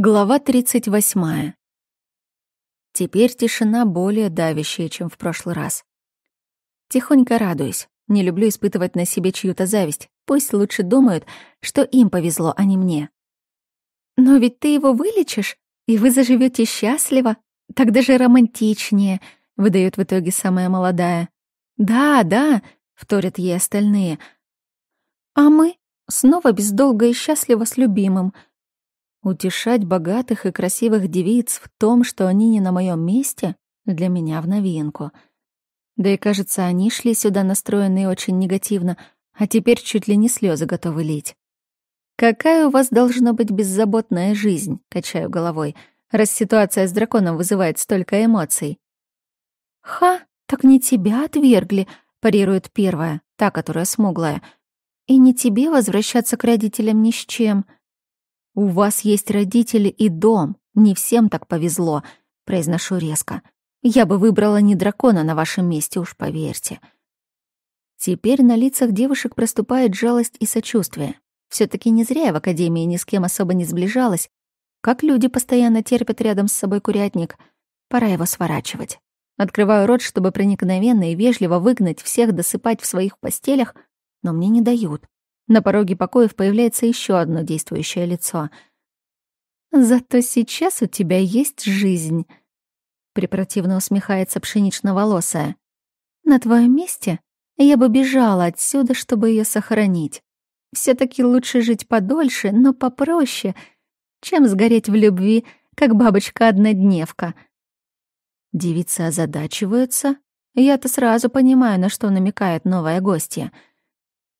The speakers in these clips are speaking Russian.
Глава 38. Теперь тишина более давящая, чем в прошлый раз. Тихонько радуюсь. Не люблю испытывать на себе чью-то зависть. Пусть лучше думают, что им повезло, а не мне. Но ведь ты его вылечишь, и вы заживете счастливо. Так даже романтичнее, выдает в итоге самая молодая. Да, да, вторят ей остальные. А мы снова без долга и счастливо с любимым — Утешать богатых и красивых девиц в том, что они не на моем месте, для меня в новинку. Да и, кажется, они шли сюда настроенные очень негативно, а теперь чуть ли не слезы готовы лить. «Какая у вас должна быть беззаботная жизнь?» — качаю головой, раз ситуация с драконом вызывает столько эмоций. «Ха, так не тебя отвергли», — парирует первая, та, которая смуглая. «И не тебе возвращаться к родителям ни с чем». «У вас есть родители и дом. Не всем так повезло», — произношу резко. «Я бы выбрала не дракона на вашем месте, уж поверьте». Теперь на лицах девушек проступает жалость и сочувствие. все таки не зря я в академии ни с кем особо не сближалась. Как люди постоянно терпят рядом с собой курятник. Пора его сворачивать. Открываю рот, чтобы проникновенно и вежливо выгнать всех досыпать в своих постелях, но мне не дают. На пороге покоев появляется еще одно действующее лицо. «Зато сейчас у тебя есть жизнь», — препротивно усмехается пшенично-волосая. «На твоем месте я бы бежала отсюда, чтобы ее сохранить. все таки лучше жить подольше, но попроще, чем сгореть в любви, как бабочка-однодневка». Девицы озадачиваются. Я-то сразу понимаю, на что намекает новая гостья —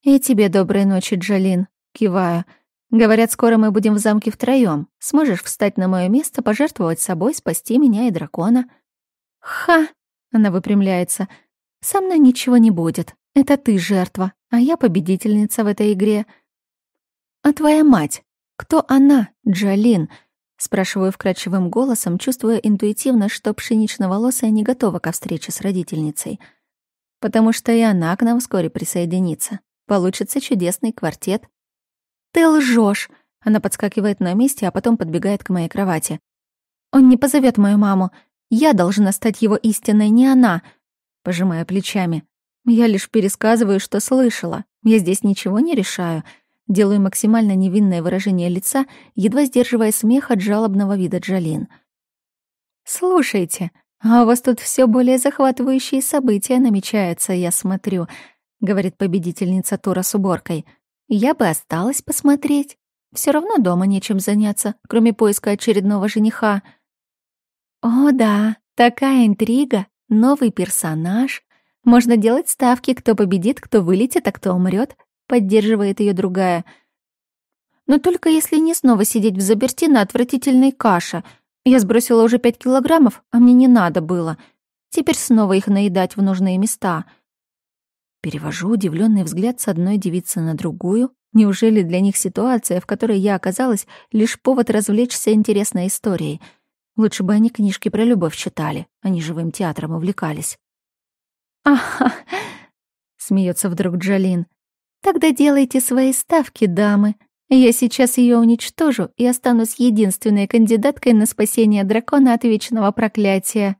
«И тебе доброй ночи, Джалин», — киваю. «Говорят, скоро мы будем в замке втроём. Сможешь встать на моё место, пожертвовать собой, спасти меня и дракона?» «Ха!» — она выпрямляется. «Со мной ничего не будет. Это ты жертва, а я победительница в этой игре». «А твоя мать? Кто она, Джалин?» Спрашиваю вкрадчивым голосом, чувствуя интуитивно, что пшенично-волосая не готова ко встрече с родительницей. Потому что и она к нам вскоре присоединится. Получится чудесный квартет. Ты лжешь. Она подскакивает на месте, а потом подбегает к моей кровати. Он не позовет мою маму. Я должна стать его истинной, не она. Пожимая плечами. Я лишь пересказываю, что слышала. Я здесь ничего не решаю. Делаю максимально невинное выражение лица, едва сдерживая смех от жалобного вида Джалин. «Слушайте, а у вас тут все более захватывающие события намечаются, я смотрю», — говорит победительница тура с уборкой. «Я бы осталась посмотреть. Все равно дома нечем заняться, кроме поиска очередного жениха». «О да, такая интрига, новый персонаж. Можно делать ставки, кто победит, кто вылетит, а кто умрет», — поддерживает ее другая. «Но только если не снова сидеть в заперти на отвратительной каше. Я сбросила уже пять килограммов, а мне не надо было. Теперь снова их наедать в нужные места». Перевожу удивленный взгляд с одной девицы на другую. Неужели для них ситуация, в которой я оказалась, лишь повод развлечься интересной историей? Лучше бы они книжки про любовь читали, а не живым театром увлекались. «Ага!» — смеется вдруг Джалин. «Тогда делайте свои ставки, дамы. Я сейчас ее уничтожу и останусь единственной кандидаткой на спасение дракона от вечного проклятия».